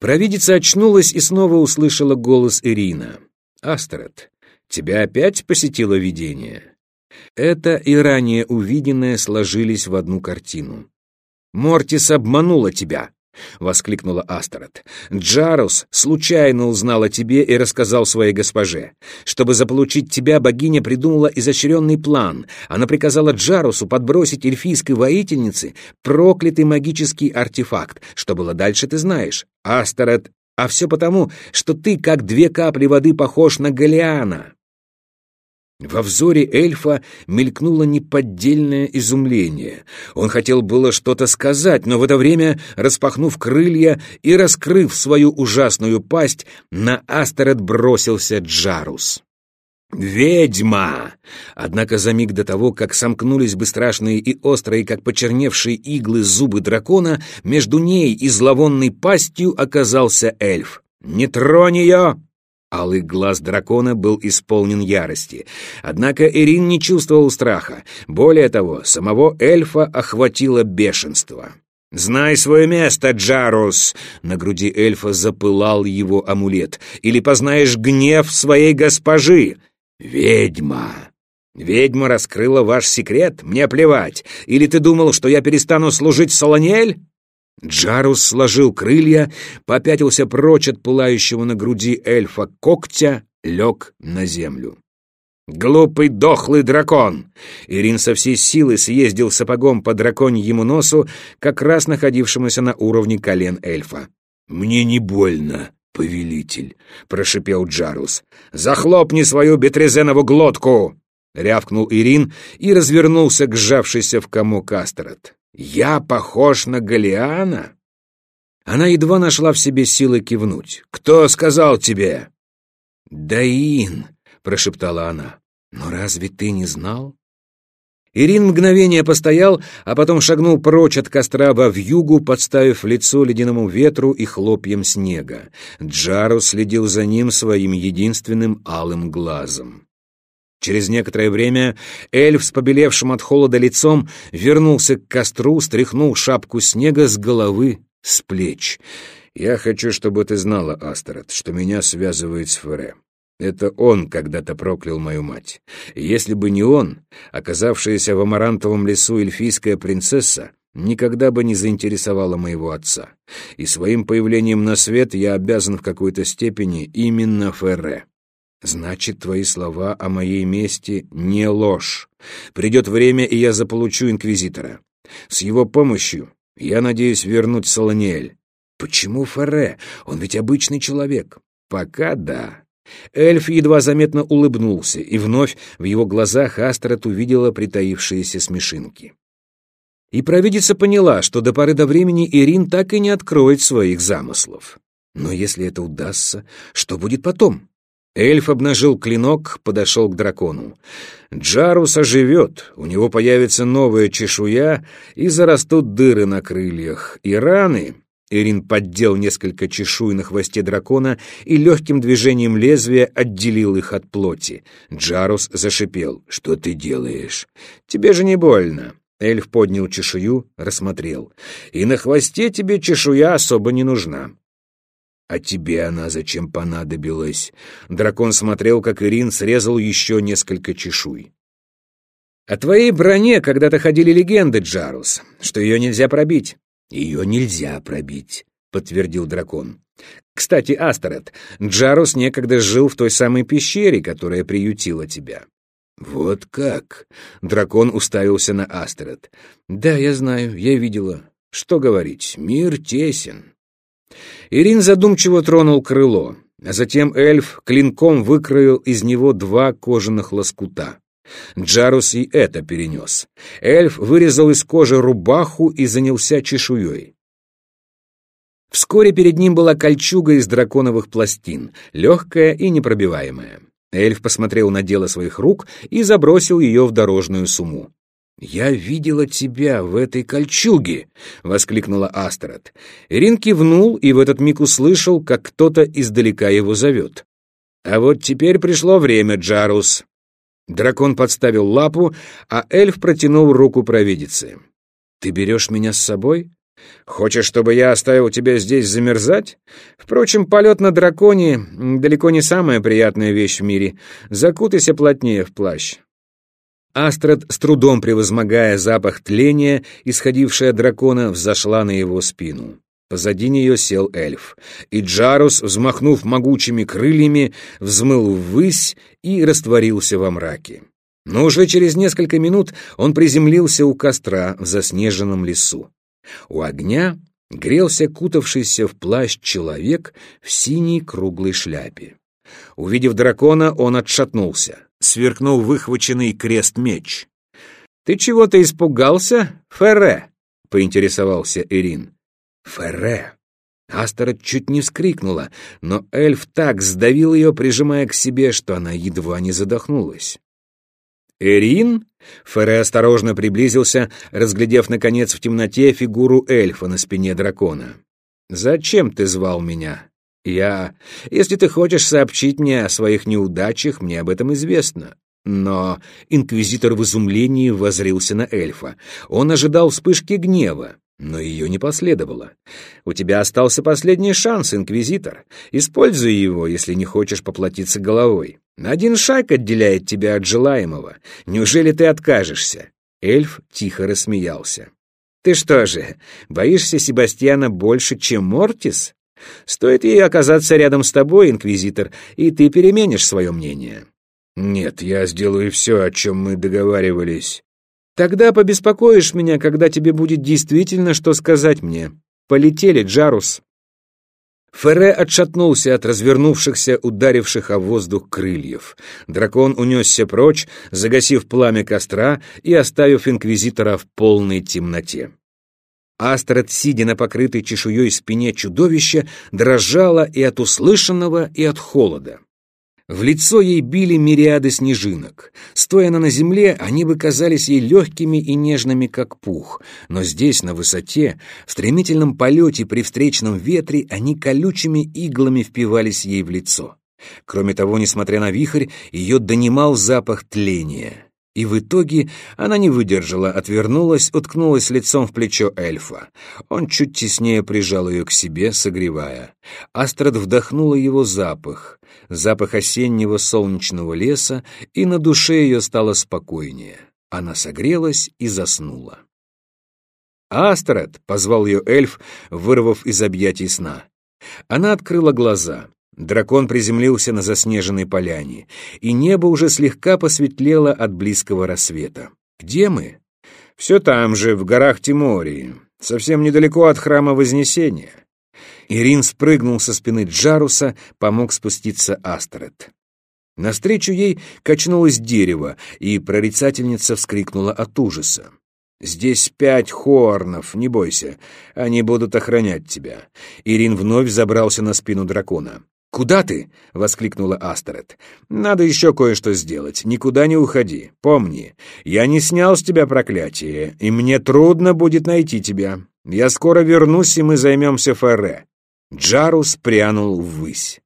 Провидица очнулась и снова услышала голос Ирина. «Астерет, тебя опять посетило видение?» Это и ранее увиденное сложились в одну картину. «Мортис обманула тебя!» — воскликнула Астерот. «Джарус случайно узнал о тебе и рассказал своей госпоже. Чтобы заполучить тебя, богиня придумала изощренный план. Она приказала Джарусу подбросить эльфийской воительнице проклятый магический артефакт. Что было дальше, ты знаешь. Астерот, а все потому, что ты, как две капли воды, похож на Галиана». Во взоре эльфа мелькнуло неподдельное изумление. Он хотел было что-то сказать, но в это время, распахнув крылья и раскрыв свою ужасную пасть, на Астерет бросился Джарус. «Ведьма!» Однако за миг до того, как сомкнулись бы страшные и острые, как почерневшие иглы зубы дракона, между ней и зловонной пастью оказался эльф. «Не тронь ее!» Алый глаз дракона был исполнен ярости. Однако Ирин не чувствовал страха. Более того, самого эльфа охватило бешенство. «Знай свое место, Джарус!» На груди эльфа запылал его амулет. «Или познаешь гнев своей госпожи!» «Ведьма!» «Ведьма раскрыла ваш секрет? Мне плевать! Или ты думал, что я перестану служить Солонель?» Джарус сложил крылья, попятился прочь от пылающего на груди эльфа когтя, лег на землю. «Глупый дохлый дракон!» Ирин со всей силы съездил сапогом по драконьему носу, как раз находившемуся на уровне колен эльфа. «Мне не больно, повелитель», — прошипел Джарус. «Захлопни свою бетрезенову глотку!» — рявкнул Ирин и развернулся к сжавшейся в комок Астерот. «Я похож на Галиана?» Она едва нашла в себе силы кивнуть. «Кто сказал тебе?» «Даин», — прошептала она. «Но разве ты не знал?» Ирин мгновение постоял, а потом шагнул прочь от костра во вьюгу, подставив лицо ледяному ветру и хлопьям снега. Джару следил за ним своим единственным алым глазом. Через некоторое время эльф с побелевшим от холода лицом вернулся к костру, стряхнул шапку снега с головы, с плеч. «Я хочу, чтобы ты знала, Астерот, что меня связывает с Фере. Это он когда-то проклял мою мать. если бы не он, оказавшаяся в Амарантовом лесу эльфийская принцесса никогда бы не заинтересовала моего отца. И своим появлением на свет я обязан в какой-то степени именно Ферре. Значит, твои слова о моей мести не ложь. Придет время, и я заполучу инквизитора. С его помощью я надеюсь вернуть Солониэль. Почему Ферре? Он ведь обычный человек. Пока да. Эльф едва заметно улыбнулся, и вновь в его глазах Астрот увидела притаившиеся смешинки. И провидица поняла, что до поры до времени Ирин так и не откроет своих замыслов. Но если это удастся, что будет потом? Эльф обнажил клинок, подошел к дракону. Джарус оживет, у него появится новая чешуя, и зарастут дыры на крыльях, и раны... Ирин поддел несколько чешуй на хвосте дракона и легким движением лезвия отделил их от плоти. Джарус зашипел. «Что ты делаешь? Тебе же не больно». Эльф поднял чешую, рассмотрел. «И на хвосте тебе чешуя особо не нужна. «А тебе она зачем понадобилась?» Дракон смотрел, как Ирин срезал еще несколько чешуй. «О твоей броне когда-то ходили легенды, Джарус, что ее нельзя пробить». «Ее нельзя пробить», — подтвердил дракон. «Кстати, Астерет, Джарус некогда жил в той самой пещере, которая приютила тебя». «Вот как?» — дракон уставился на Астерет. «Да, я знаю, я видела. Что говорить, мир тесен». Ирин задумчиво тронул крыло, а затем эльф клинком выкроил из него два кожаных лоскута. Джарус и это перенес. Эльф вырезал из кожи рубаху и занялся чешуей. Вскоре перед ним была кольчуга из драконовых пластин, легкая и непробиваемая. Эльф посмотрел на дело своих рук и забросил ее в дорожную сумму. «Я видела тебя в этой кольчуге!» — воскликнула Астерот. Ирин кивнул и в этот миг услышал, как кто-то издалека его зовет. «А вот теперь пришло время, Джарус!» Дракон подставил лапу, а эльф протянул руку провидице. «Ты берешь меня с собой?» Хочешь, чтобы я оставил тебя здесь замерзать? Впрочем, полет на драконе — далеко не самая приятная вещь в мире. Закутайся плотнее в плащ». Астрад, с трудом превозмогая запах тления, исходивший от дракона, взошла на его спину. Позади нее сел эльф, и Джарус, взмахнув могучими крыльями, взмыл ввысь и растворился во мраке. Но уже через несколько минут он приземлился у костра в заснеженном лесу. У огня грелся кутавшийся в плащ человек в синей круглой шляпе. Увидев дракона, он отшатнулся, сверкнул выхваченный крест-меч. «Ты чего-то испугался, Ферре?» — поинтересовался Ирин. «Ферре!» Астерот чуть не вскрикнула, но эльф так сдавил ее, прижимая к себе, что она едва не задохнулась. «Эрин?» Ферре осторожно приблизился, разглядев, наконец, в темноте фигуру эльфа на спине дракона. «Зачем ты звал меня?» «Я... Если ты хочешь сообщить мне о своих неудачах, мне об этом известно». Но инквизитор в изумлении возрился на эльфа. Он ожидал вспышки гнева, но ее не последовало. «У тебя остался последний шанс, инквизитор. Используй его, если не хочешь поплатиться головой. Один шаг отделяет тебя от желаемого. Неужели ты откажешься?» Эльф тихо рассмеялся. «Ты что же, боишься Себастьяна больше, чем Мортис? Стоит ей оказаться рядом с тобой, инквизитор, и ты переменишь свое мнение». «Нет, я сделаю все, о чем мы договаривались». Тогда побеспокоишь меня, когда тебе будет действительно что сказать мне. Полетели, Джарус». Ферре отшатнулся от развернувшихся, ударивших о воздух крыльев. Дракон унесся прочь, загасив пламя костра и оставив инквизитора в полной темноте. Астрид, сидя на покрытой чешуей спине чудовища, дрожала и от услышанного, и от холода. В лицо ей били мириады снежинок. Стоя она на земле, они бы казались ей легкими и нежными, как пух. Но здесь, на высоте, в стремительном полете при встречном ветре, они колючими иглами впивались ей в лицо. Кроме того, несмотря на вихрь, ее донимал запах тления. И в итоге она не выдержала, отвернулась, уткнулась лицом в плечо эльфа. Он чуть теснее прижал ее к себе, согревая. Астрад вдохнула его запах, запах осеннего солнечного леса, и на душе ее стало спокойнее. Она согрелась и заснула. «Астрад!» — позвал ее эльф, вырвав из объятий сна. Она открыла глаза. Дракон приземлился на заснеженной поляне, и небо уже слегка посветлело от близкого рассвета. «Где мы?» «Все там же, в горах Тимории, совсем недалеко от храма Вознесения». Ирин спрыгнул со спины Джаруса, помог спуститься Астерет. Навстречу ей качнулось дерево, и прорицательница вскрикнула от ужаса. «Здесь пять хорнов, не бойся, они будут охранять тебя». Ирин вновь забрался на спину дракона. «Куда ты?» — воскликнула Астерет. «Надо еще кое-что сделать. Никуда не уходи. Помни, я не снял с тебя проклятие, и мне трудно будет найти тебя. Я скоро вернусь, и мы займемся Ферре». Джарус прянул ввысь.